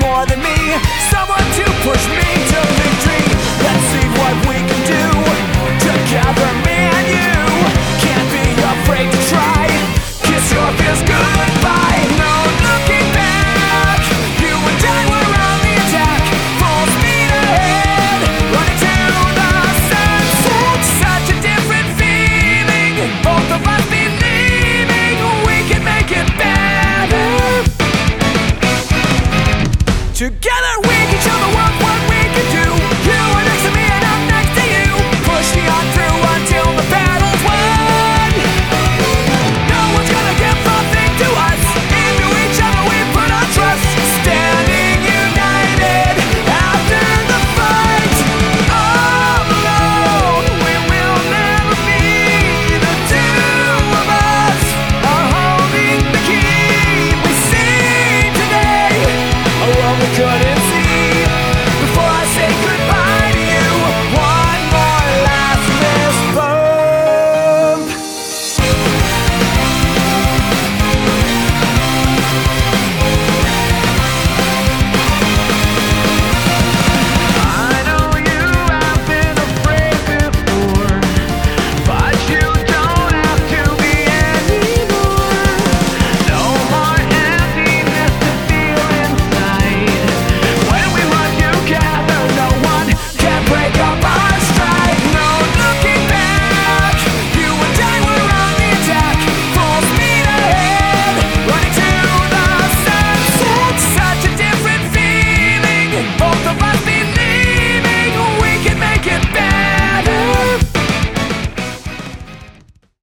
more than me. Someone. Together we can show the world.